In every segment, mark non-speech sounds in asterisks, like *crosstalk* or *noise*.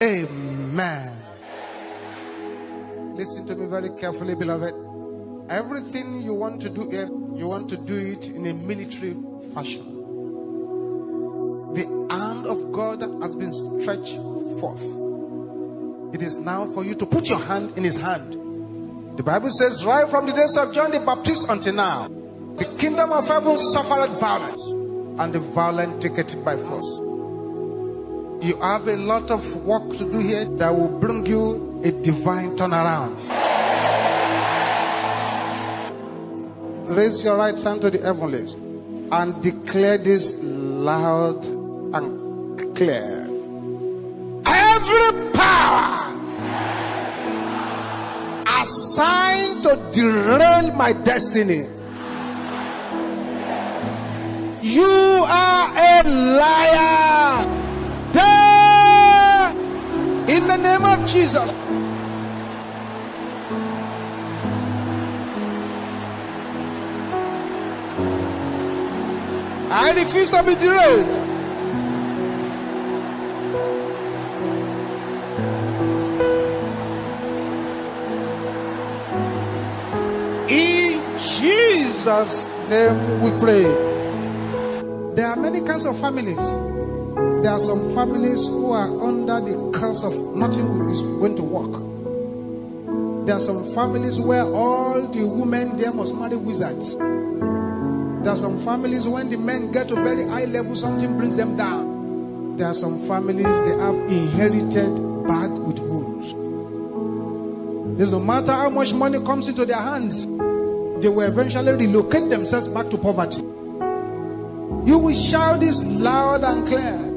Amen. Listen to me very carefully, beloved. Everything you want to do you want to do it in a military fashion. The hand of God has been stretched forth. It is now for you to put your hand in his hand. The Bible says, right from the days of John the Baptist until now, the kingdom of heaven suffered violence, and the violent take it by force. You have a lot of work to do here that will bring you a divine turnaround. Raise your right hand to the heavens and declare this loud and clear. Every power assigned to derail my destiny, you are a liar. In the name of Jesus. I refuse to be derailed. In Jesus' name we pray. There are many kinds of families. There are some families who are under the curse of nothing is going to work. There are some families where all the women there must marry wizards. There are some families when the men get to very high level, something brings them down. There are some families they have inherited bag with holes. There's no matter how much money comes into their hands, they will eventually relocate themselves back to poverty. You will shout this loud and clear.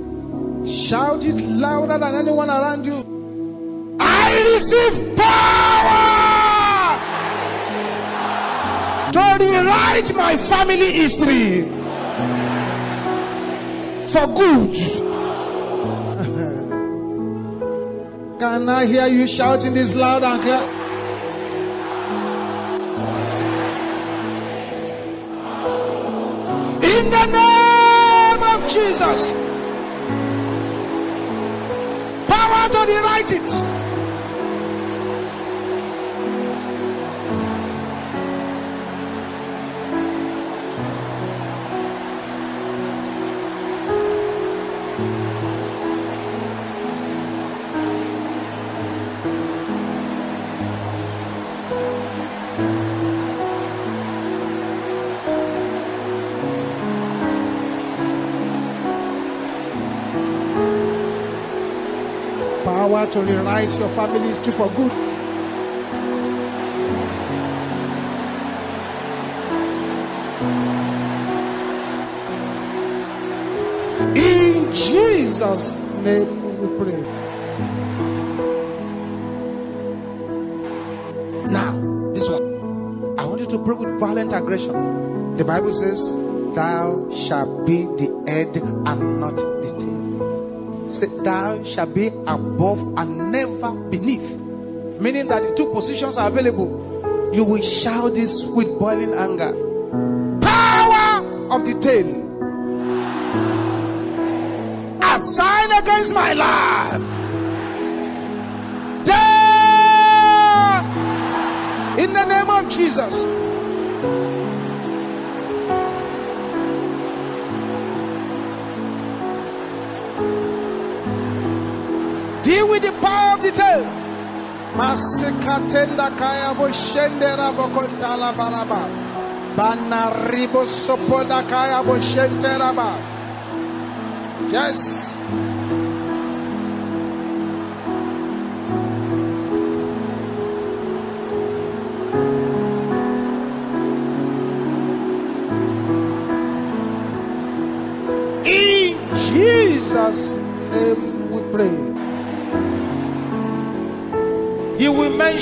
Shout it louder than anyone around you. I receive power to rewrite my family history for good. *laughs* Can I hear you shouting this loud and clear? In the name of Jesus. Power to rewrite it. Power to rewrite your family history for good. In Jesus' name we pray. Now, this one. I want you to pray with violent aggression. The Bible says, Thou shalt be the head and not Say, Thou shalt be above and never beneath. Meaning that the two positions are available. You will shout this with boiling anger. Power of the tail. sign against my life. In the name of Jesus. Deal with the power of the tail. Masikatenda kaya bo shendera bo kontala baraba. Banaribo sopoda kaya bo shentera ba. Yes. In Jesus'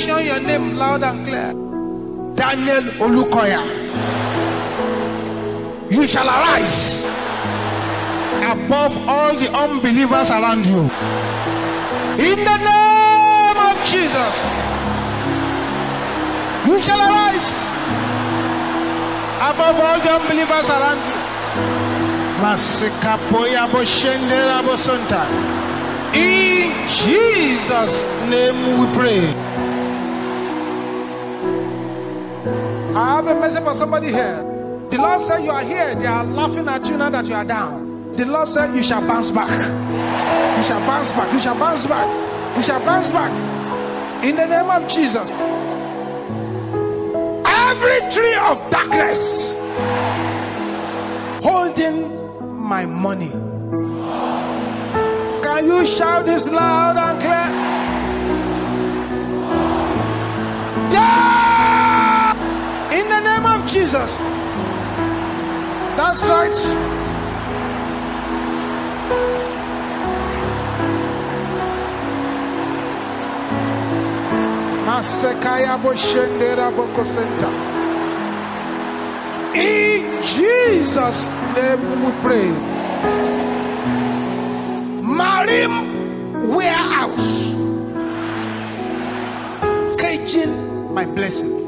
mention your name loud and clear. Daniel Olukoya. You shall arise above all the unbelievers around you. In the name of Jesus, you shall arise above all the unbelievers around you. In Jesus' name we pray. Have a message for somebody here. The Lord said you are here. They are laughing at you now that you are down. The Lord said you shall bounce back. You shall bounce back. You shall bounce back. You shall bounce back. In the name of Jesus. Every tree of darkness holding my money. Can you shout this loud and clear? Jesus. That's right. In Jesus' name we pray. Marim warehouse. Caging my blessing.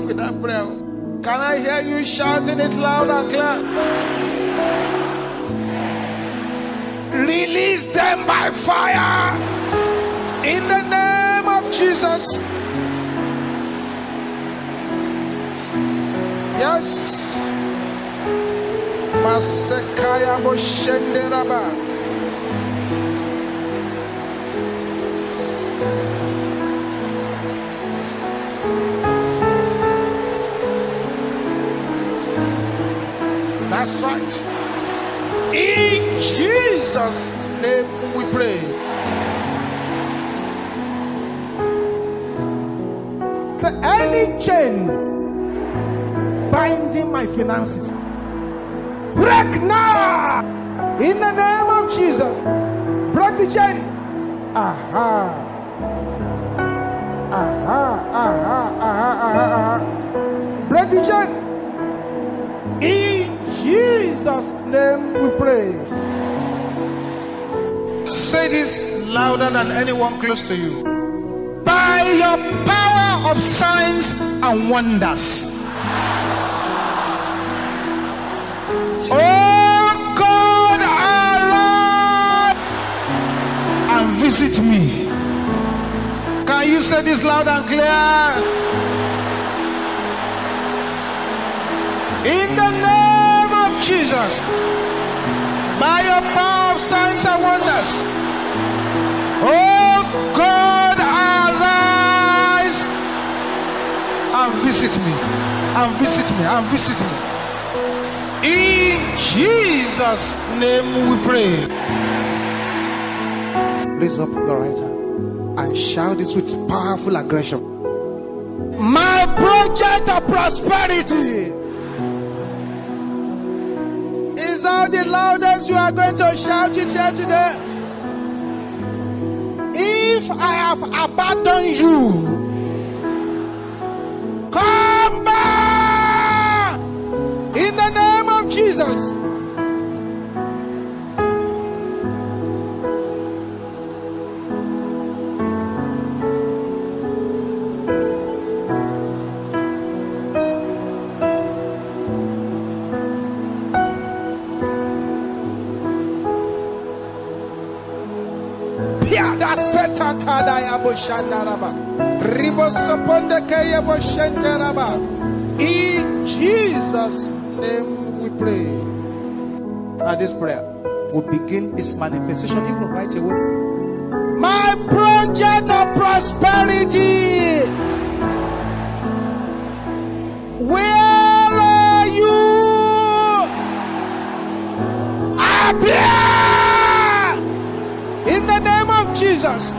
With that prayer. Can I hear you shouting it loud and clear? Release them by fire in the name of Jesus. Yes. Masekaya Boshenderaba. That's right. In Jesus' name we pray. The any chain binding my finances break now in the name of Jesus. Break the chain. Aha. Aha, aha, aha, aha, aha. Break the chain. Jesus' name we pray. Say this louder than anyone close to you. By your power of signs and wonders. Oh God, Allah, and visit me. Can you say this loud and clear? In the name Jesus, by your power of signs and wonders, oh God, arise and visit me, and visit me, and visit me. In Jesus' name we pray. Raise up your right hand and shout this with powerful aggression. My project of prosperity how the loudest you are going to shout it here today. If I have abandoned you, come back in the name of Jesus. In Jesus' name we pray. And this prayer will begin its manifestation even right away. My project of prosperity. Where are you? Appear in the name of Jesus.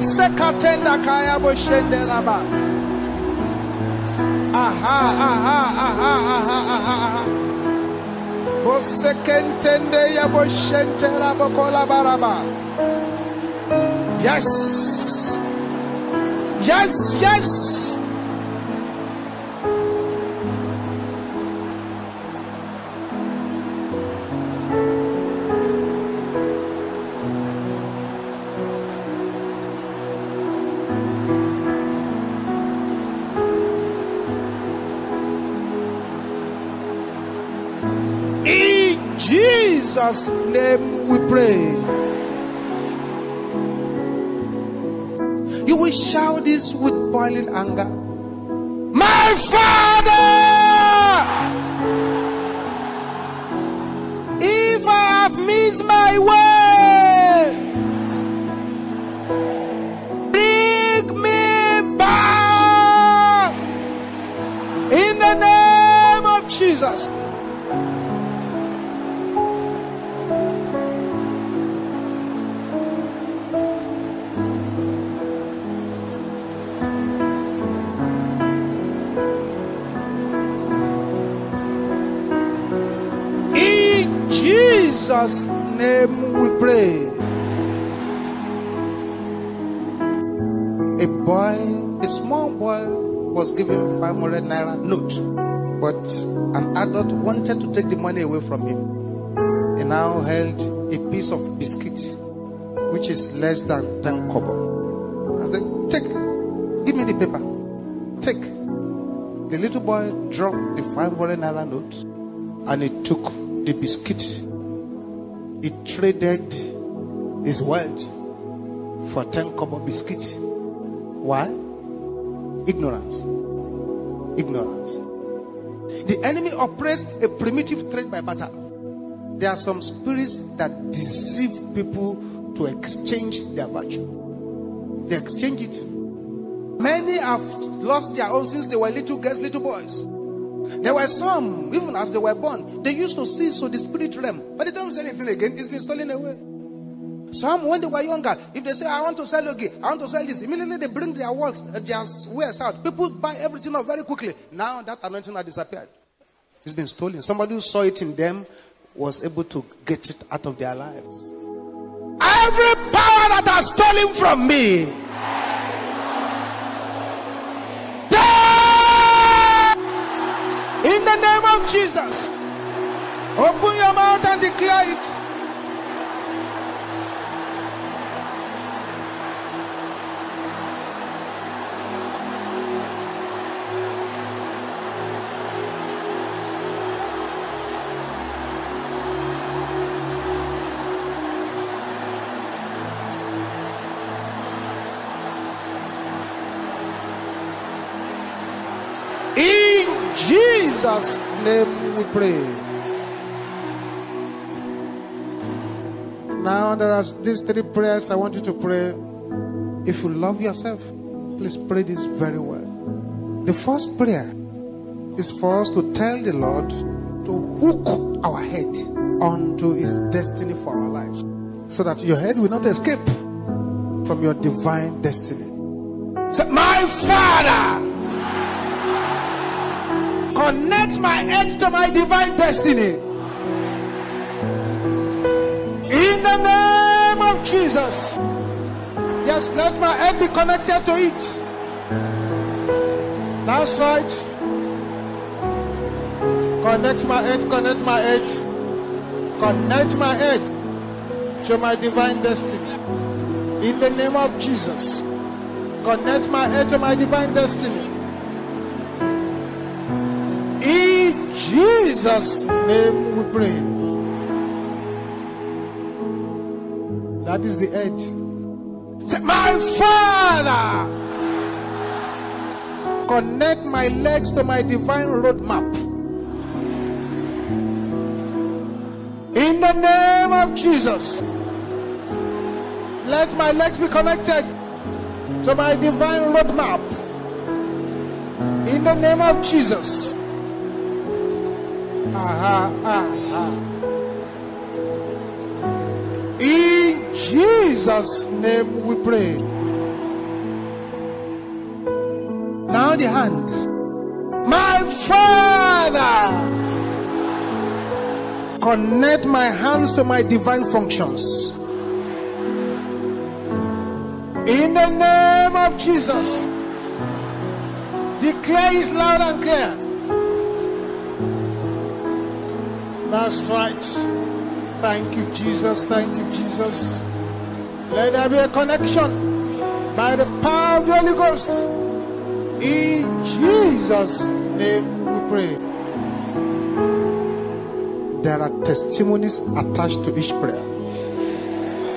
Piano sekatenda kaya boshende raba. Aha, aha, aha, aha, aha, aha. Bosekentende ya boshente rabo kola baraba. Yes. Yes, yes. Jesus' name we pray. You will shout this with boiling anger. My Father! If I have missed my way, Jesus' name we pray. A boy, a small boy, was given 500 naira note, but an adult wanted to take the money away from him. He now held a piece of biscuit, which is less than 10 kobo. I said, Take, give me the paper. Take. The little boy dropped the 500 naira note and he took the biscuit. He traded his wealth for 10 kobo biscuits. Why? Ignorance. Ignorance. The enemy operates a primitive trade by barter. There are some spirits that deceive people to exchange their virtue. They exchange it. Many have lost their own since they were little girls, little boys. There were some, even as they were born, they used to see so the spirit realm, but they don't say anything again. It's been stolen away. Some, when they were younger, if they say, I want to sell okay, I want to sell this, immediately they bring their works, uh, their wares out. People buy everything up very quickly. Now that anointing has disappeared. It's been stolen. Somebody who saw it in them was able to get it out of their lives. Every power that has stolen from me, in the name of Jesus. Open your mouth and declare it. Jesus' name we pray. Now there are these three prayers I want you to pray. If you love yourself, please pray this very well. The first prayer is for us to tell the Lord to hook our head onto his destiny for our lives. So that your head will not escape from your divine destiny. Say, my father connect my head to my divine destiny. In the name of Jesus. Yes, let my head be connected to it. That's right. Connect my head, connect my head. Connect my head to my divine destiny. In the name of Jesus. Connect my head to my divine destiny. Jesus' name we pray. That is the edge. Say, my Father, connect my legs to my divine roadmap. In the name of Jesus, let my legs be connected to my divine roadmap. In the name of Jesus. *laughs* In Jesus' name we pray. Now the hands. My Father, connect my hands to my divine functions. In the name of Jesus, declare it loud and clear. That's right. Thank you, Jesus. Thank you, Jesus. Let there be a connection by the power of the Holy Ghost. In Jesus' name we pray. There are testimonies attached to each prayer.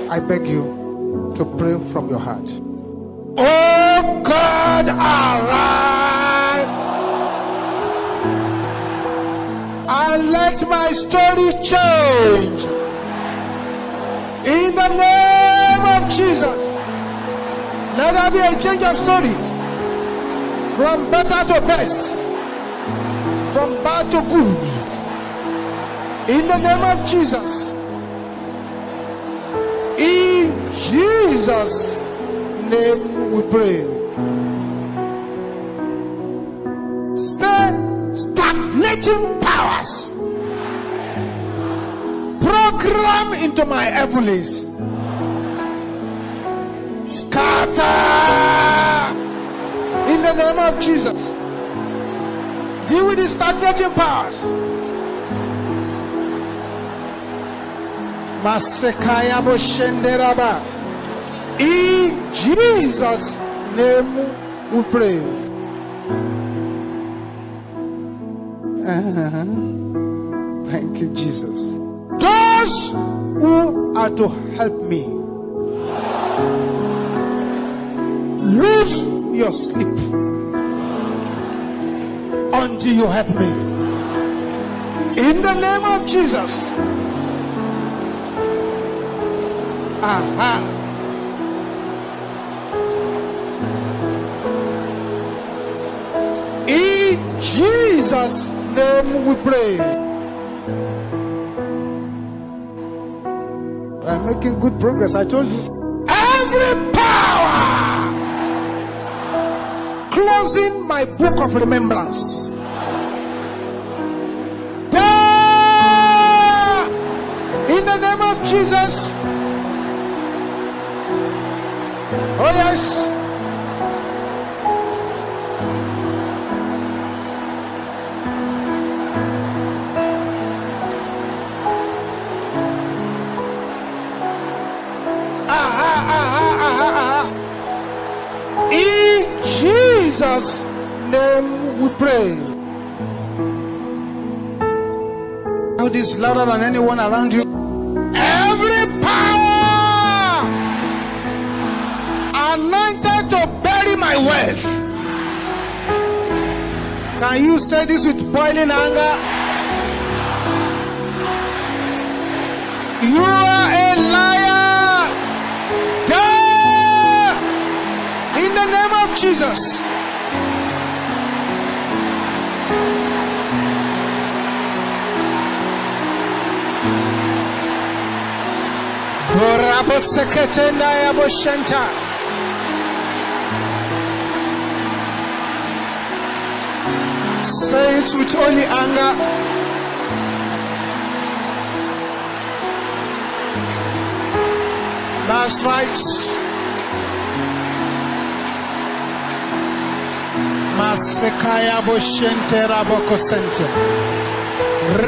I beg you to pray from your heart. Oh God, arise let my story change. In the name of Jesus, let there be a change of stories from better to best, from bad to good. In the name of Jesus. In Jesus' name we pray. Stagnating powers. Program into my heavenlies. Scatter in the name of Jesus. Deal with the stagnating powers. Masekaya Boshenderaba. In Jesus' name we pray. Uh-huh. Thank you, Jesus. Those who are to help me lose your sleep until you help me. In the name of Jesus. Aha. In Jesus' name we pray. Making good progress. I told you. Every power closing my book of remembrance. In the name of Jesus. Than anyone around you. Every power anointed to bury my wealth. Can you say this with boiling anger? You are a liar. Die in the name of Jesus. Ya boshanta. Say it with only anger. That's right. Masekaya boshente raboko sente.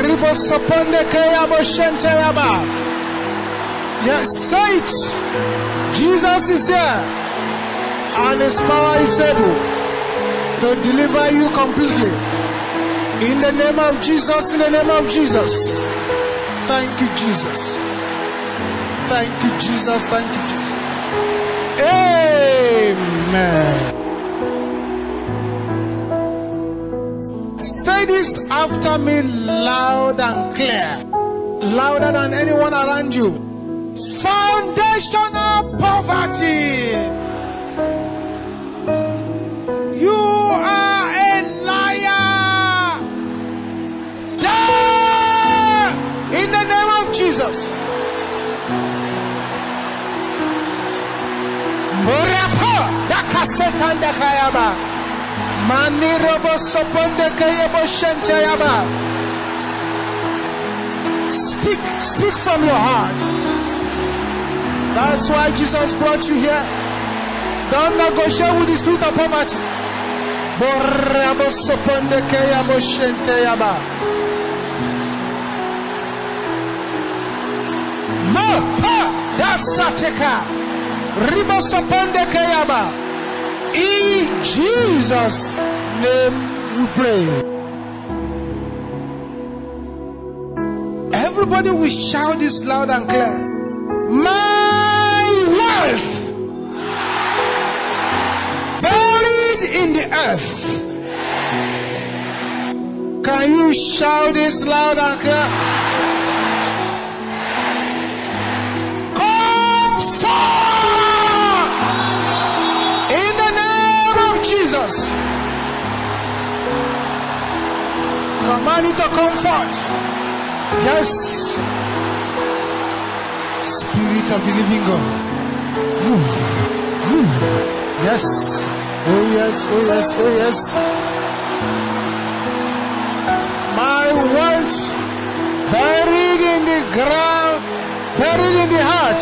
Ribo soponde kaya boshente yaba. Yes, say it. Jesus is here. And his power is able to deliver you completely. In the name of Jesus, in the name of Jesus. Thank you, Jesus. Thank you, Jesus. Thank you, Jesus. Amen. Say this after me loud and clear. Louder than anyone around you. Foundational poverty. You are a liar. In the name of Jesus. Soponde kayabo shentayaba. Speak, speak from your heart. That's why Jesus brought you here. Don't negotiate with the spirit of poverty. Mo pa dasateka. Ribo soponde kayaba. In Jesus' name we pray. Everybody will shout this loud and clear. My wealth buried in the earth. Can you shout this loud and clear? Come forth in the name of Jesus. Command it to come forth. Yes. Spirit of the living God. Yes. Oh yes, oh yes, oh yes. My words buried in the ground, buried in the heart.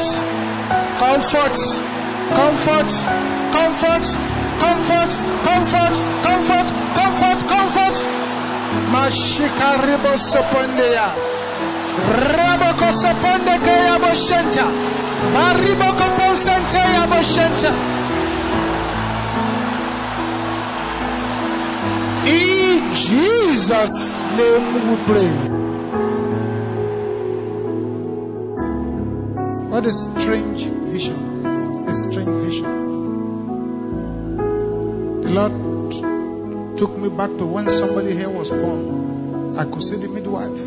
Comfort, comfort, comfort, comfort, comfort, comfort, comfort, comfort. Mashika ribo sopondeya. Raboko soponde kaya boshenta. Baribo boshenta. In Jesus' name we pray. What a strange vision. A strange vision. The Lord took me back to when somebody here was born. I could see the midwife.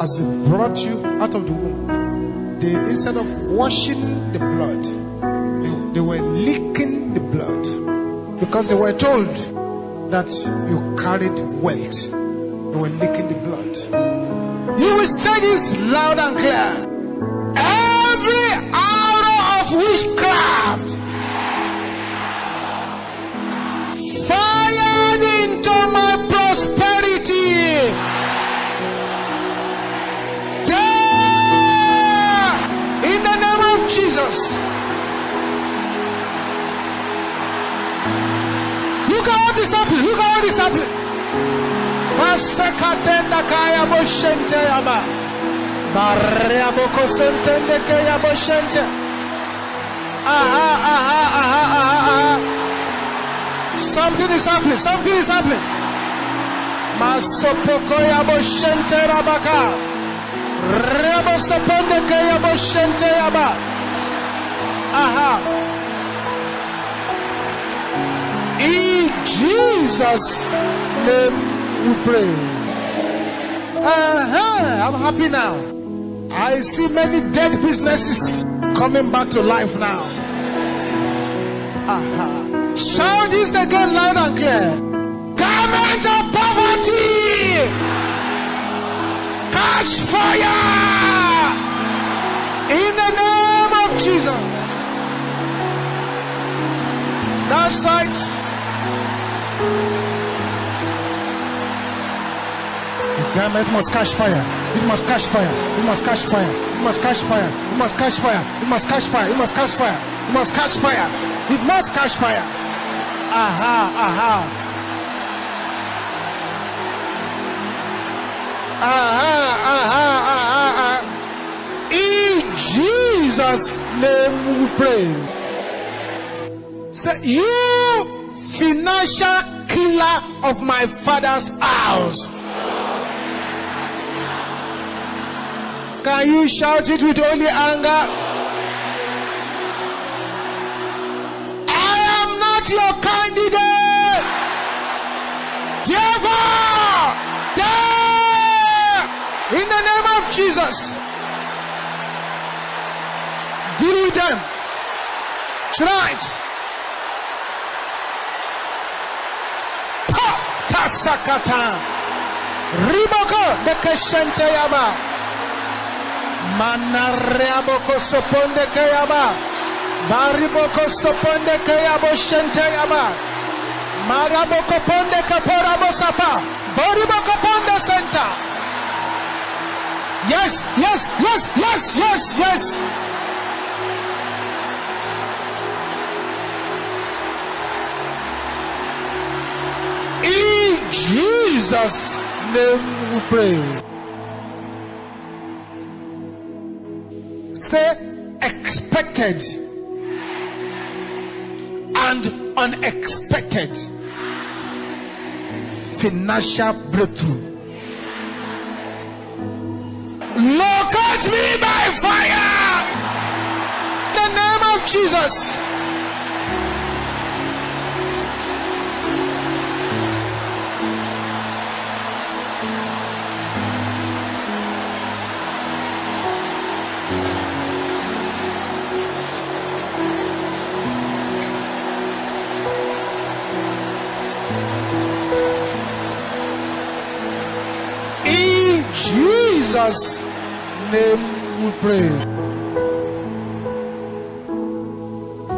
As they brought you out of the womb, they instead of washing the blood, they, were licking the blood because they were told that you carried wealth. They were licking the blood. You will say this loud and clear. Every arrow of witchcraft Look at what is happening. Masakatenda kaya boshente yaba. Barrea boko sentende kaya boshente. Aha, aha, aha, aha, aha. Something is happening. Something is happening. Masopoko ya boshente rabaka. Rebo soponde kaya boshente yaba. Aha. In Jesus' name we pray. Uh-huh. I'm happy now. I see many dead businesses coming back to life now. Uh-huh. Shout this again loud and clear. Garment of poverty. Catch fire. In the name of Jesus. That's right. Garment must catch fire. It must catch fire. It must catch fire. It must catch fire. It must catch fire. It must catch fire. It must catch fire. It must catch fire. It must catch fire. Aha, aha. Aha, aha, aha, aha. In Jesus' name we pray. Say, you financial killer of my father's house. Can you shout it with only anger? I am not your candidate. Therefore, there, in the name of Jesus, deal with them tonight. Pa tasakata, riboko de keshente yaba. Manareaboko soponde kayaba. Bariboko soponde kayabo shente yaba. Maraboko ponde kaporabo sapa. Boriboko ponde center. Yes, yes, yes, yes, yes, yes. In Jesus' name we pray. say expected and unexpected financial breakthrough. Lord, Locate me by fire. In the name of Jesus. Jesus' name we pray.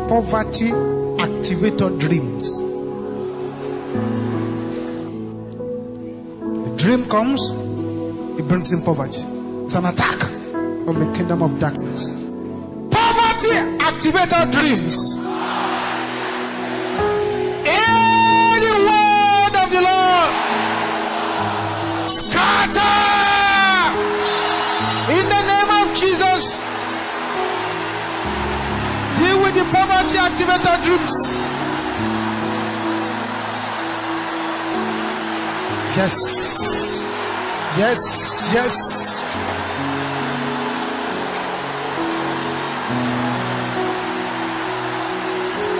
Poverty activator dreams. A dream comes, it brings in poverty. It's an attack from the kingdom of darkness. Poverty activator dreams. Any word of the Lord scatter activator dreams. Yes, yes, yes.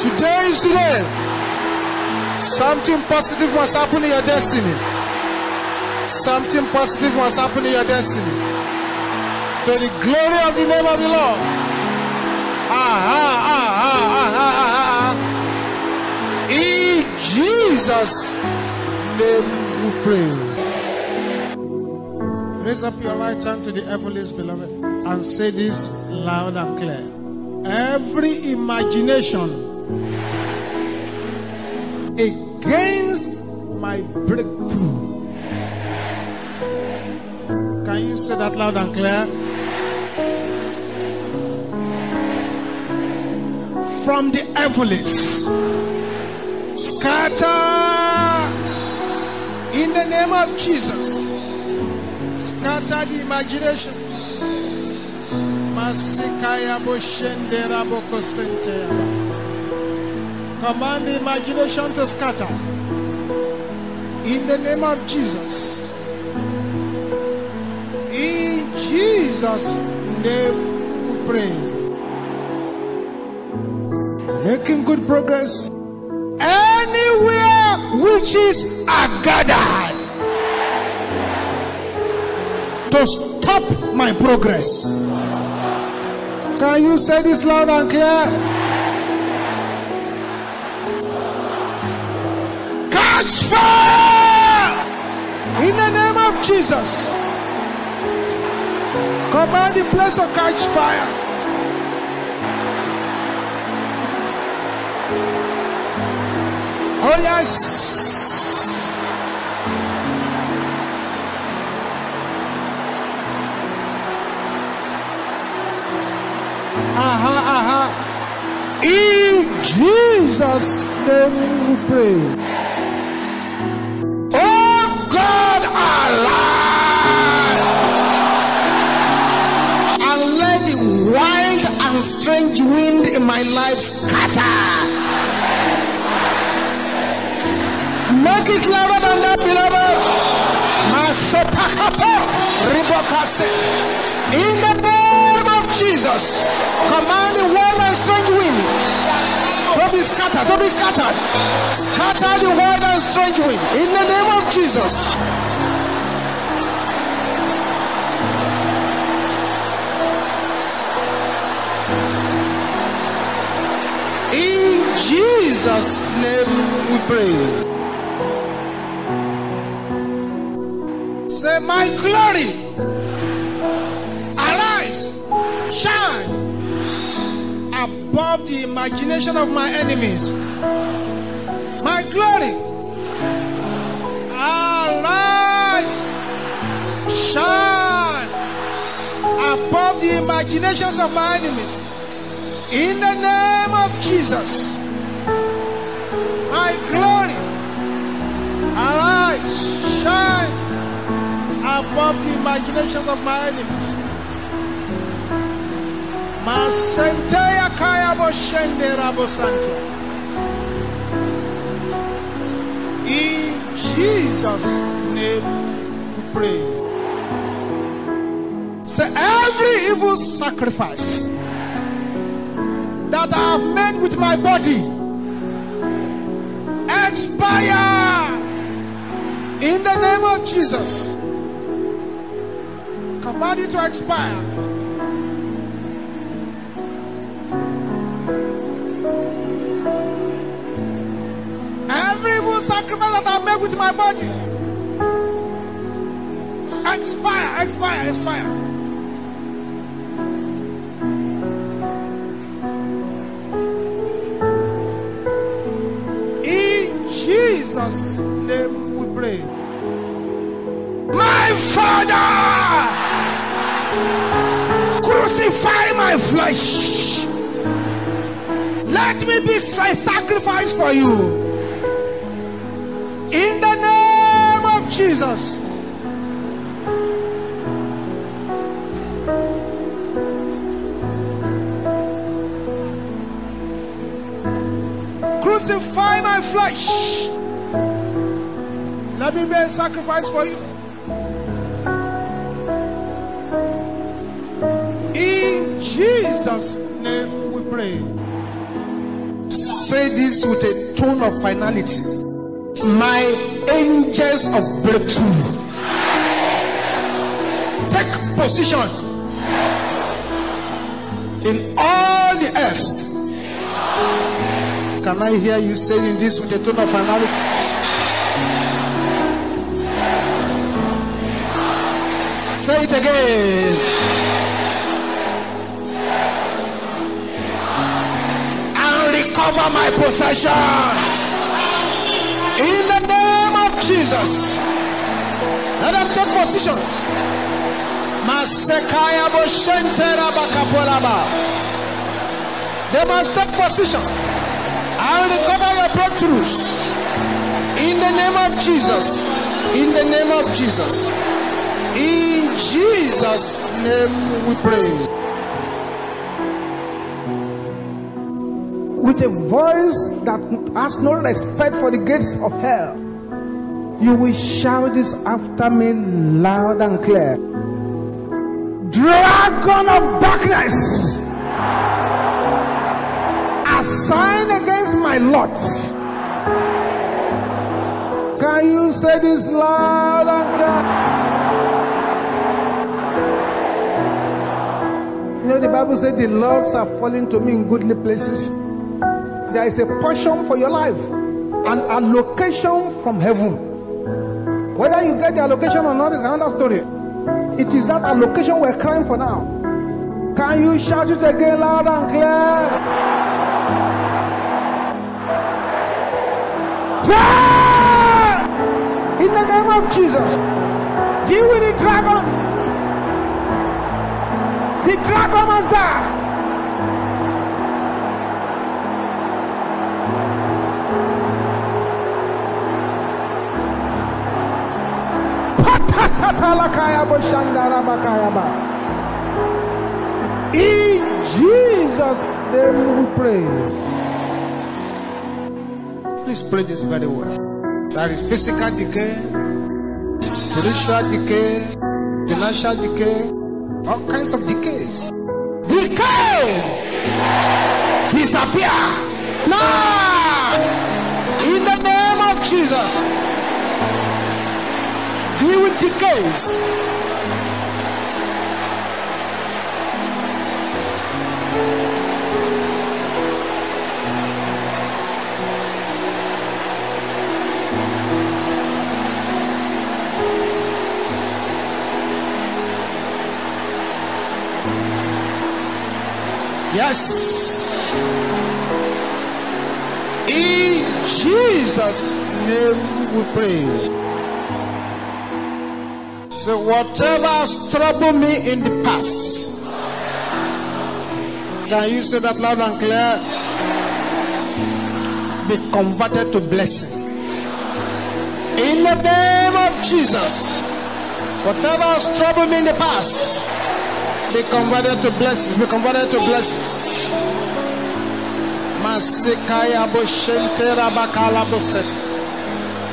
Today is today. Something positive must happen in your destiny. Something positive must happen in your destiny. To the glory of the name of the Lord. Ah, ah, ah, Jesus' name we pray. Raise up your right hand to the heavens, beloved, and say this loud and clear. Every imagination against my breakthrough can you say that loud and clear? From the heavens, scatter in the name of Jesus. Scatter the imagination. Command the imagination to scatter. In the name of Jesus. In Jesus' name we pray. Making good progress. Witches are gathered to stop my progress. Can you say this loud and clear? Catch fire in the name of Jesus. Command the place to catch fire. Oh, yes. Aha, aha. In Jesus' name we pray. Oh, God, alive. And let the wild and strange wind in my life scatter. Make it louder than that, ribokase. In the name of Jesus, command the wild and strange wind to be scattered, to be scattered. Scatter the wild and strange wind in the name of Jesus. In Jesus' name we pray. My glory, arise, shine above the imagination of my enemies. My glory, arise, shine above the imaginations of my enemies. In the name of Jesus, my glory, arise, shine above the imaginations of my enemies. Masenteya kaya boshende rabo santia. In Jesus' name we pray. Say every evil sacrifice that I have made with my body expire in the name of Jesus. Command it to expire. Every sacrifice that I make with my body expire, expire, expire. In Jesus' name we pray. My Father, crucify my flesh. Let me be a sacrifice for you. In the name of Jesus. Crucify my flesh. Let me be a sacrifice for you. Jesus' name we pray. Say this with a tone of finality. My angels of breakthrough. Take position in all the earth. Can I hear you saying this with a tone of finality? Say it again. And recover my possession. In the name of Jesus. Let them take positions. They must take position. I will recover your breakthroughs. In the name of Jesus. In the name of Jesus. In Jesus' name we pray. With a voice that has no respect for the gates of hell, you will shout this after me loud and clear. Dragon of darkness, assign against my lot. Can you say this loud and clear? You know, the Bible said the lords are falling to me in goodly places. There is a portion for your life, an allocation from heaven. Whether you get the allocation or not is another story. It is that allocation we're crying for now. Can you shout it again loud and clear? Pray! In the name of Jesus. Deal with the dragon. The dragon must die. In Jesus' name we pray. Please pray this very well. There is physical decay, spiritual decay, financial decay, all kinds of decays. Decay! Disappear! Now! In the name of Jesus. With decays. Yes. In Jesus' name we pray. So, whatever has troubled me in the past, can you say that loud and clear? Be converted to blessing. In the name of Jesus, whatever has troubled me in the past, be converted to blessings. Be converted to blessings.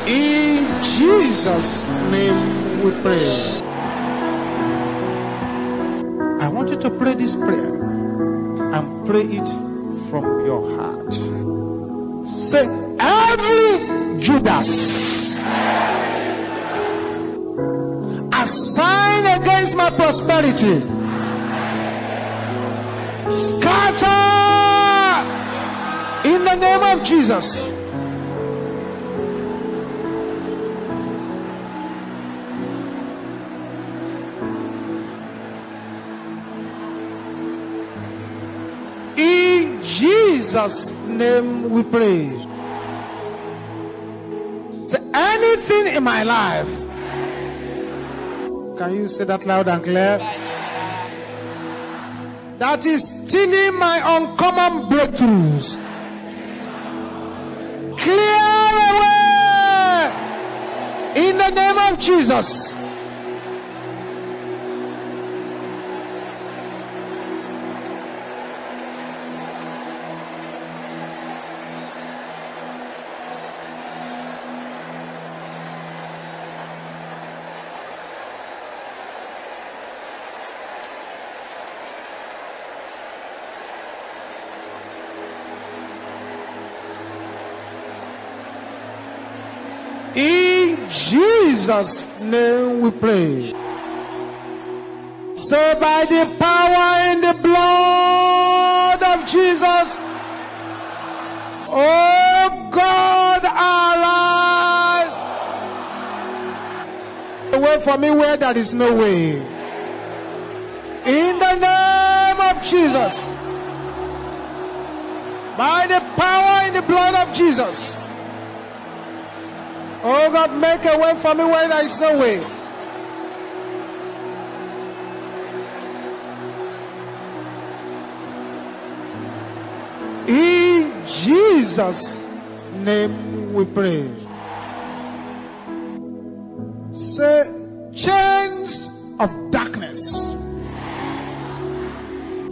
In Jesus' name we pray. I want you to pray this prayer and pray it from your heart. Say, every Judas assigned against my prosperity, scatter in the name of Jesus. Jesus' name we pray. Say anything in my life. Can you say that loud and clear? That is stealing my uncommon breakthroughs. Clear away in the name of Jesus. Jesus' name we pray. So by the power in the blood of Jesus, oh God, arise. Away from me where there is no way. In the name of Jesus, by the power in the blood of Jesus. Oh God, make a way for me where there is no way. In Jesus' name we pray. Say, chains of darkness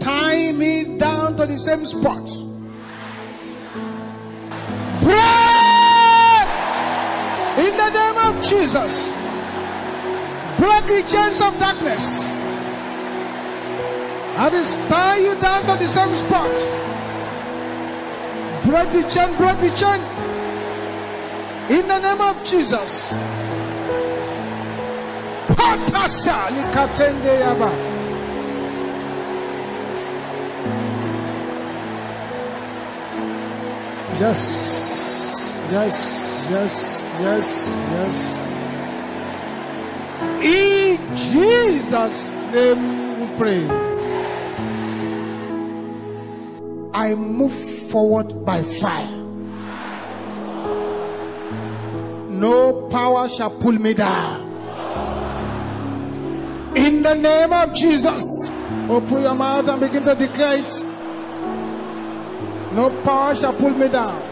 tie me down to the same spot. Jesus. Break the chains of darkness. And is tie you down to the same spot. Break the chain, break the chain. In the name of Jesus. Patasa likatende yaba. Yes, yes, yes, yes, yes. In Jesus' name we pray. I move forward by fire. No power shall pull me down. In the name of Jesus. Open your mouth and begin to declare it. No power shall pull me down.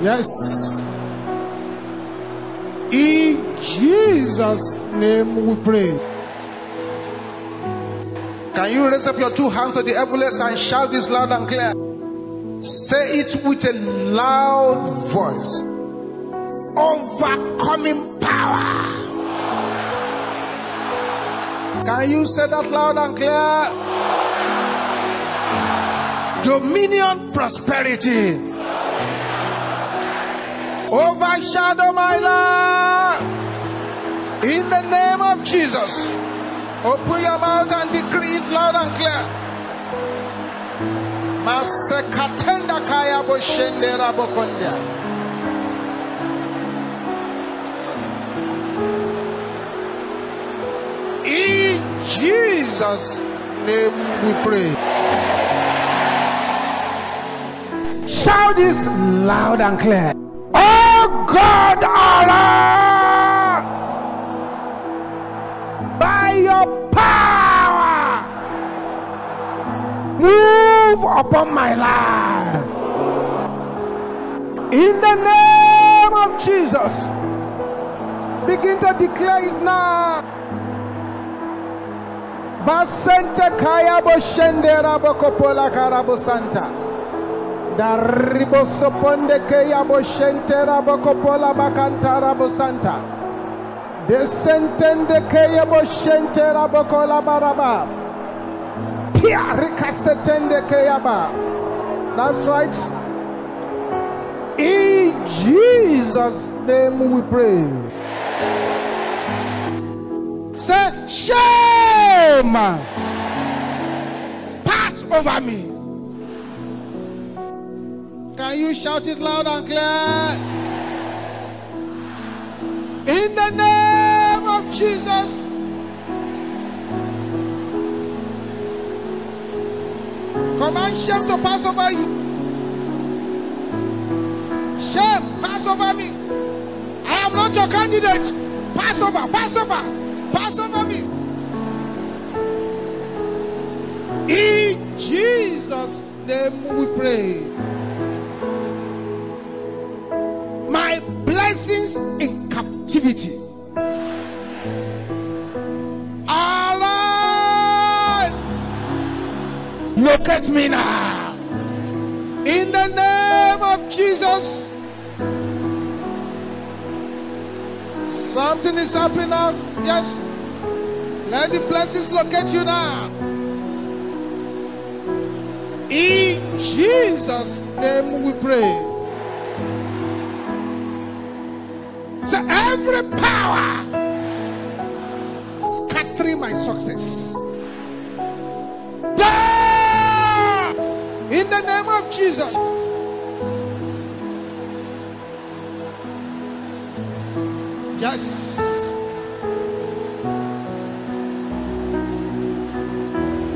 Yes. In Jesus' name we pray. Can you raise up your two hands to the heavens and shout this loud and clear? Say it with a loud voice. Overcoming power. Can you say that loud and clear? Dominion prosperity. Overshadow my life. In the name of Jesus. Open your mouth and decree it loud and clear. Masekatenda kaya boshende rabokondia. In Jesus' name we pray. Shout this loud and clear. Oh God, Allah, by your power, move upon my life. In the name of Jesus, begin to declare it now. Basente kaya boshende rabokopola karabo santa. Daribo soponde kaya boshente rabokopola bakanta rabo santa. Descentende keyabo shentera bokola baraba. Pia rikasetende keyaba. That's right. In Jesus' name we pray. Say, shame. Pass over me. Can you shout it loud and clear? In the name of Jesus. Command shame to pass over you. Shame, pass over me. I am not your candidate. Pass over, pass over, pass over me. In Jesus' name we pray. Blessings in captivity. Arise! Locate me now. In the name of Jesus. Something is happening now. Yes. Let the blessings locate you now. In Jesus' name we pray. So every power scattering my success. In the name of Jesus. Yes.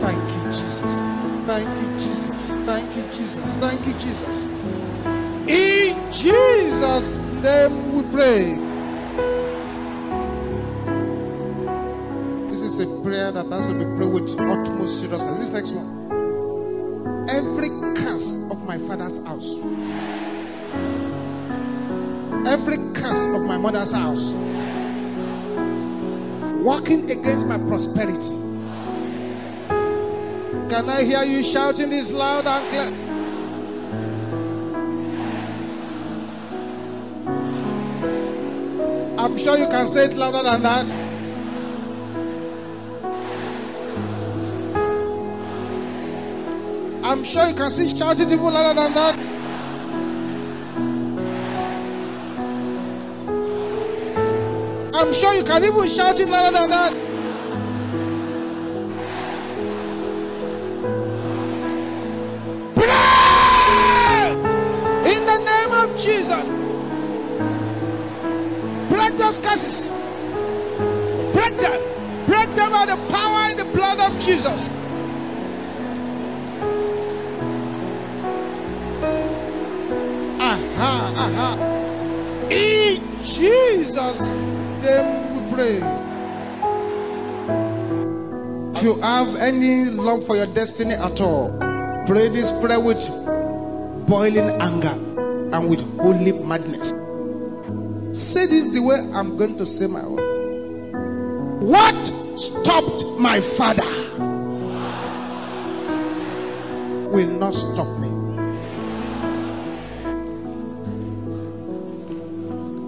Thank you, Jesus. Thank you, Jesus. Thank you, Jesus. Thank you, Jesus. In Jesus' name we pray. Prayer that has to be prayed with utmost seriousness. This next one. Every curse of my father's house, every curse of my mother's house, working against my prosperity. Can I hear you shouting this loud and clear? I'm sure you can say it louder than that. I'm sure you can see shout it even louder than that. I'm sure you can even shout it louder than that. For your destiny at all, pray this prayer with boiling anger and with holy madness. Say this the way I'm going to say my own. What stopped my father will not stop me.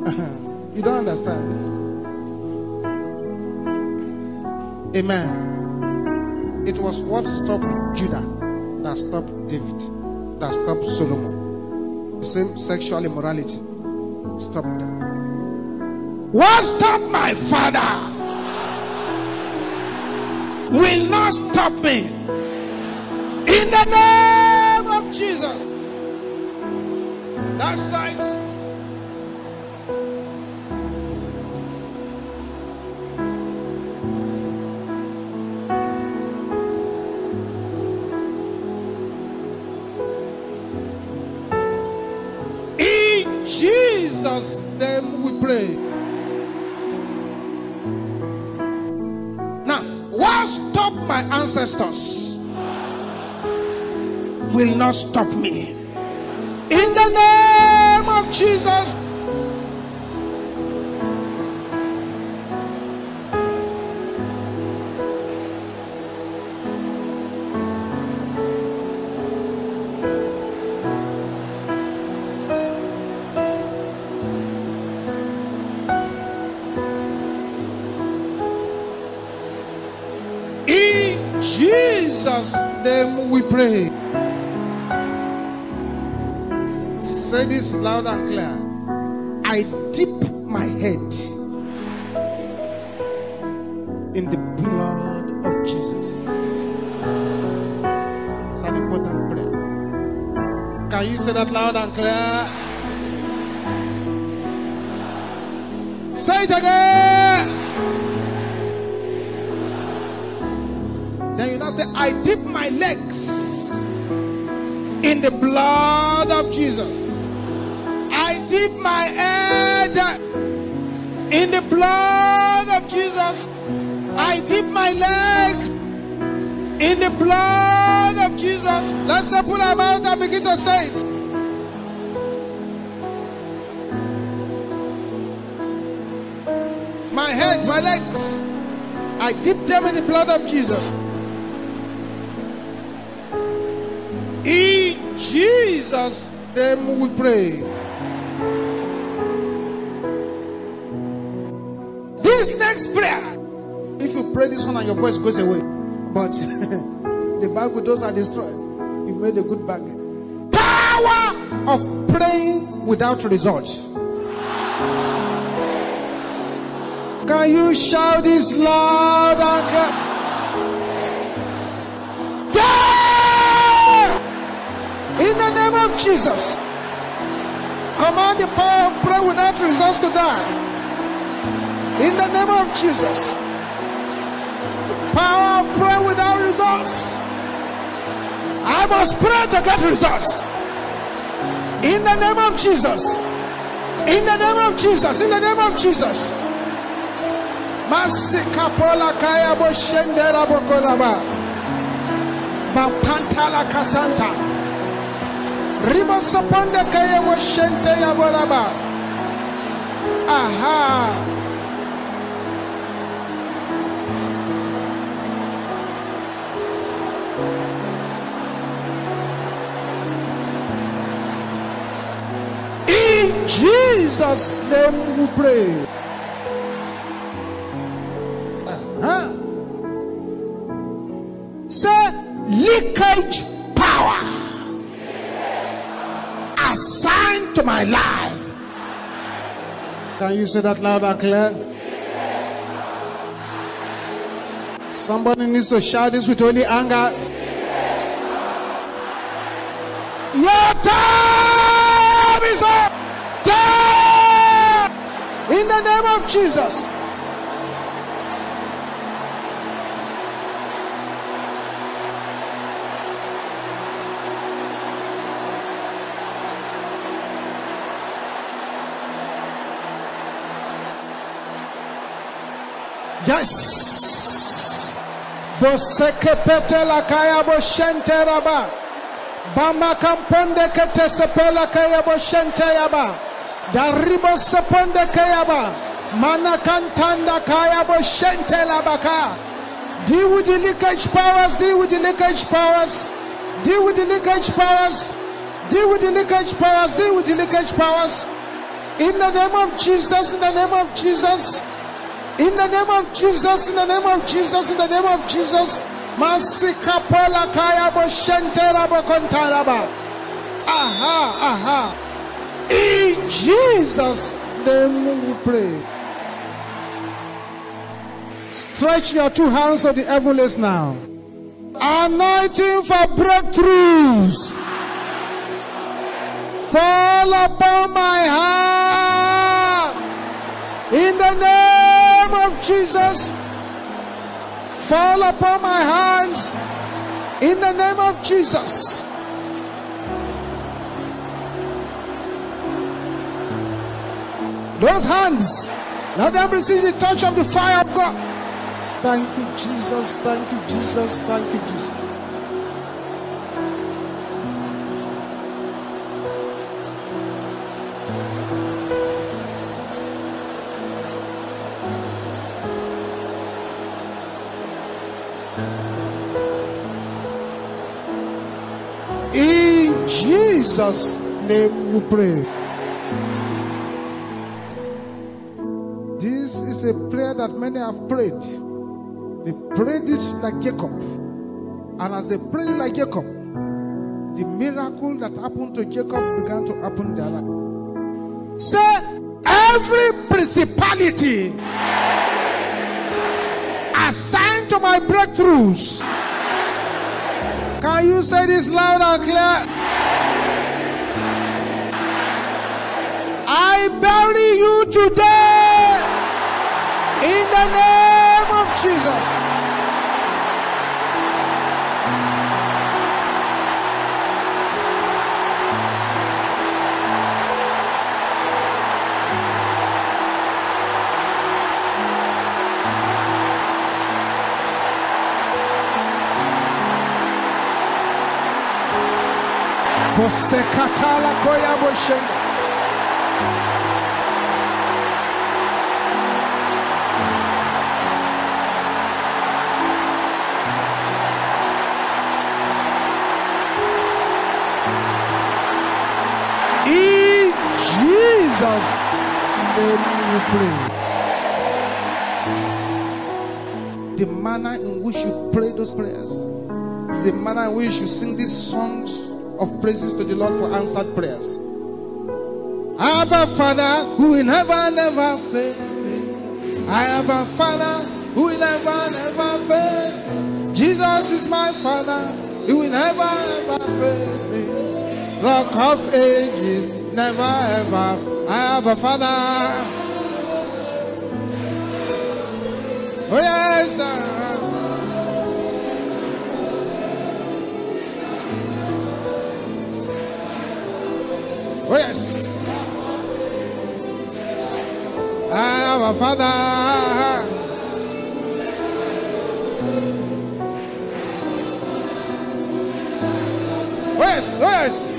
*laughs* You don't understand. Amen. It was what stopped Judah that stopped David, that stopped Solomon. The same sexual immorality stopped them. What stopped my father will not stop me. In the name of Jesus. That's right. will not stop me. In the name of Jesus. Jesus' name we pray. This loud and clear. I dip my head in the blood of Jesus. It's an important prayer. Can you say that loud and clear? Say it again. Then you now say, I dip my legs in the blood of Jesus. Dip my head in the blood of Jesus. I dip my legs in the blood of Jesus. Let's open our mouth and begin to say it. My head, my legs, I dip them in the blood of Jesus. In Jesus' name we pray. Next prayer, if you pray this one and your voice goes away, but *laughs* the Bible those are destroyed. You made a good bargain. Power of praying without results. Can you shout this loud and clear? In the name of Jesus, command the power of prayer without results to die. In the name of Jesus, power of prayer without results. I must pray to get results. In the name of Jesus. In the name of Jesus. In the name of Jesus. Masika pola kaya bo shendera bo koraba. Bampantala kasanta. Ribo saponde kaya bo shente ya boraba. Aha. Jesus' name we pray. Huh? Say leakage power assigned to my life. Can you say that loud and clear? Somebody needs to shout this with only anger. Your time In the name of Jesus. Yes. Boseke pete la kaya boshente raba. Bama kamponde kete sepela kaya boshente yaba. Daribo seponde kaya ba. Mana kantanda kaya boshente labaka. Deal with the leakage powers. Deal with the leakage powers. Deal with the leakage powers. Deal with the leakage powers. Deal with the leakage powers. In the name of Jesus. In the name of Jesus. In the name of Jesus, in the name of Jesus, in the name of Jesus. Masika pola kaya bo shentera bo kontaraba. Aha, aha. Jesus' name we pray. Stretch your two hands to the heavens now. Anointing for breakthroughs. Fall upon my heart. In the name of Jesus, fall upon my hands. In the name of Jesus. Those hands, let them receive the touch of the fire of God. Thank you, Jesus. Thank you, Jesus. Thank you, Jesus. In Jesus' name we pray. A prayer that many have prayed. They prayed it like Jacob. And as they prayed like Jacob, the miracle that happened to Jacob began to happen in their life. Say, every principality assigned to my breakthroughs. Can you say this loud and clear? I bury you today in the name of Jesus. Posekatala koyabo shenda. The manner in which you pray those prayers is the manner in which you sing these songs of praises to the Lord for answered prayers. I have a father who will never, never fail me. I have a father who will never, never fail me. Jesus is my father, he will never, never fail me. Rock of ages, never ever. I have a father. Oh yes, sir. Oh, yes. Our Father. Oh, yes. Oh, yes.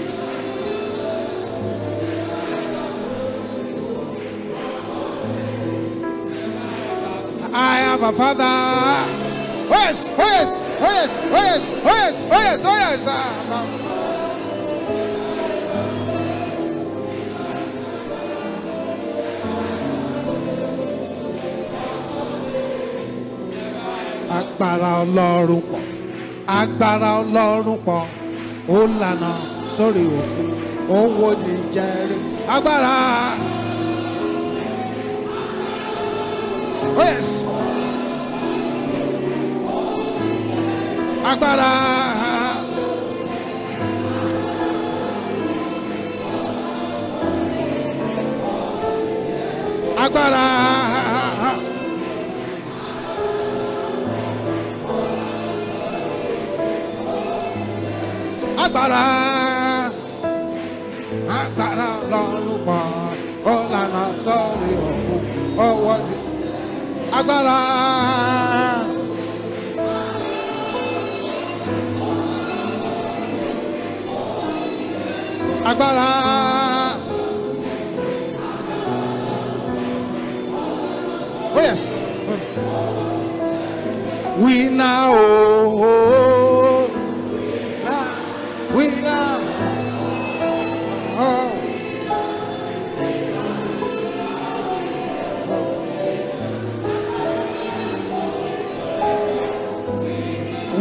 A father. Oh, yes. Oh, yes. Oh, yes. Oh, yes. Oh, yes. Oh, yes. Oh, yes. Ah, agbára ọlọ́run pọ̀ agbára ọlọ́run pọ̀ ó lànà sórí òkun ó wo jíjẹrẹ agbára. Oh yes. Agbára. agbára. agbára agbára lọ́rùn pọ̀ ó lànà sọ́ọ̀rì òkú ọwọ́ ti agbára. Agbára. Oh yes. We now. Oh, oh. We now. Oh.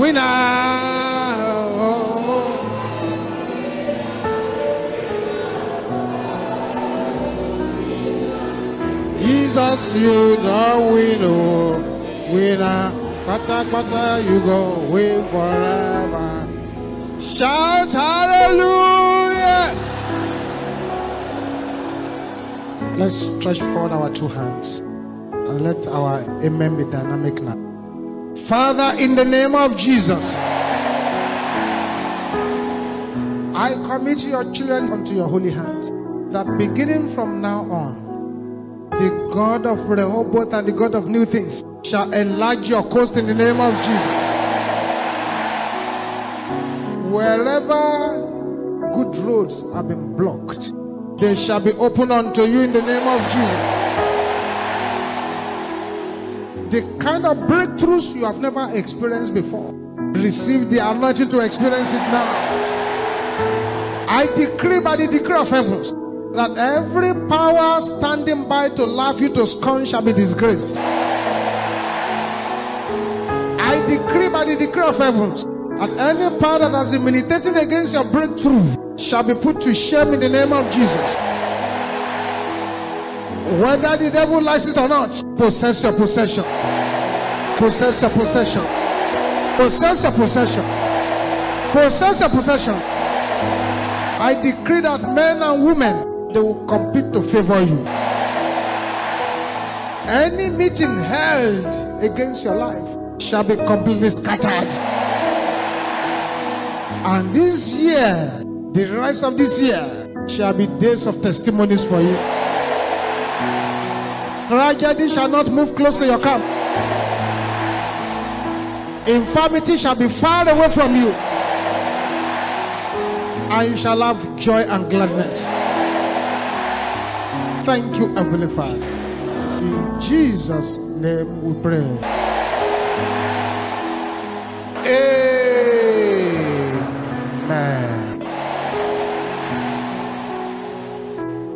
We Jesus, you we know. We now. Pata pata, you go away forever. Shout hallelujah. Let's stretch forward our two hands and let our amen be dynamic now. Father, in the name of Jesus, I commit your children unto your holy hands. That beginning from now on, God of Rehoboth and the God of new things shall enlarge your coast in the name of Jesus. Wherever good roads have been blocked, they shall be opened unto you in the name of Jesus. The kind of breakthroughs you have never experienced before, receive the anointing to experience it now. I decree by the decree of heavens that every power standing by to laugh you to scorn shall be disgraced. I decree by the decree of heavens that any power that has been militating against your breakthrough shall be put to shame in the name of Jesus. Whether the devil likes it or not, possess your possession. Possess your possession. Possess your possession. Possess your possession. I decree that men and women they will compete to favor you. Any meeting held against your life shall be completely scattered. And this year, the rest of this year, shall be days of testimonies for you. Tragedy shall not move close to your camp. Infirmity shall be far away from you. And you shall have joy and gladness. Thank you, Heavenly Father. In Jesus' name we pray. Amen.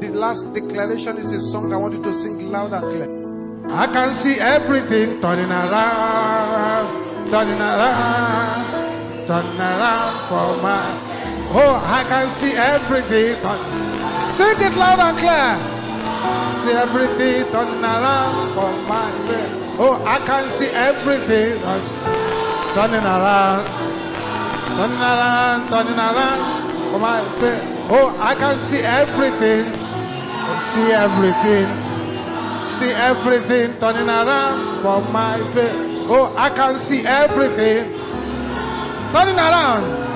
The last declaration is a song I want you to sing loud and clear. I can see everything turning around, turning around, turning around for my. Oh, I can see everything. Turn... Sing it loud and clear. See everything turning around for my faith. Oh, I can see everything turn- turning around, turning around, turning around for my faith. Oh, I can see everything, see everything, see everything turning around for my faith. Oh, I can see everything turning around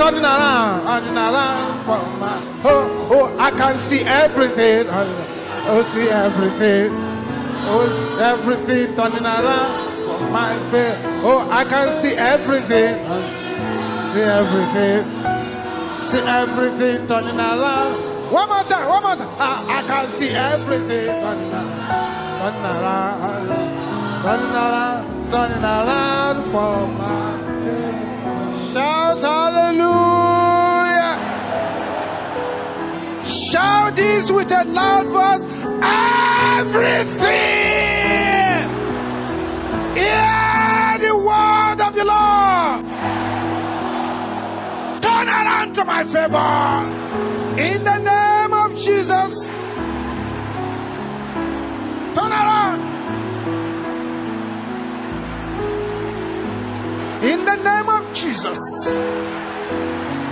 turning around, turning around for my oh oh I can see everything. Oh see everything. Oh see everything turning around for my faith. Oh I can see everything. See everything. See everything turning around. One more time, one more time. I, I can see everything turning around, turning around, turning around, turning around for my faith. Shout hallelujah. Shout this with a loud voice. Everything. Hear the word of the Lord. Turn around to my favor. In the name of Jesus. Turn around. In the name of Jesus.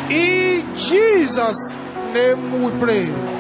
In Jesus' name we pray.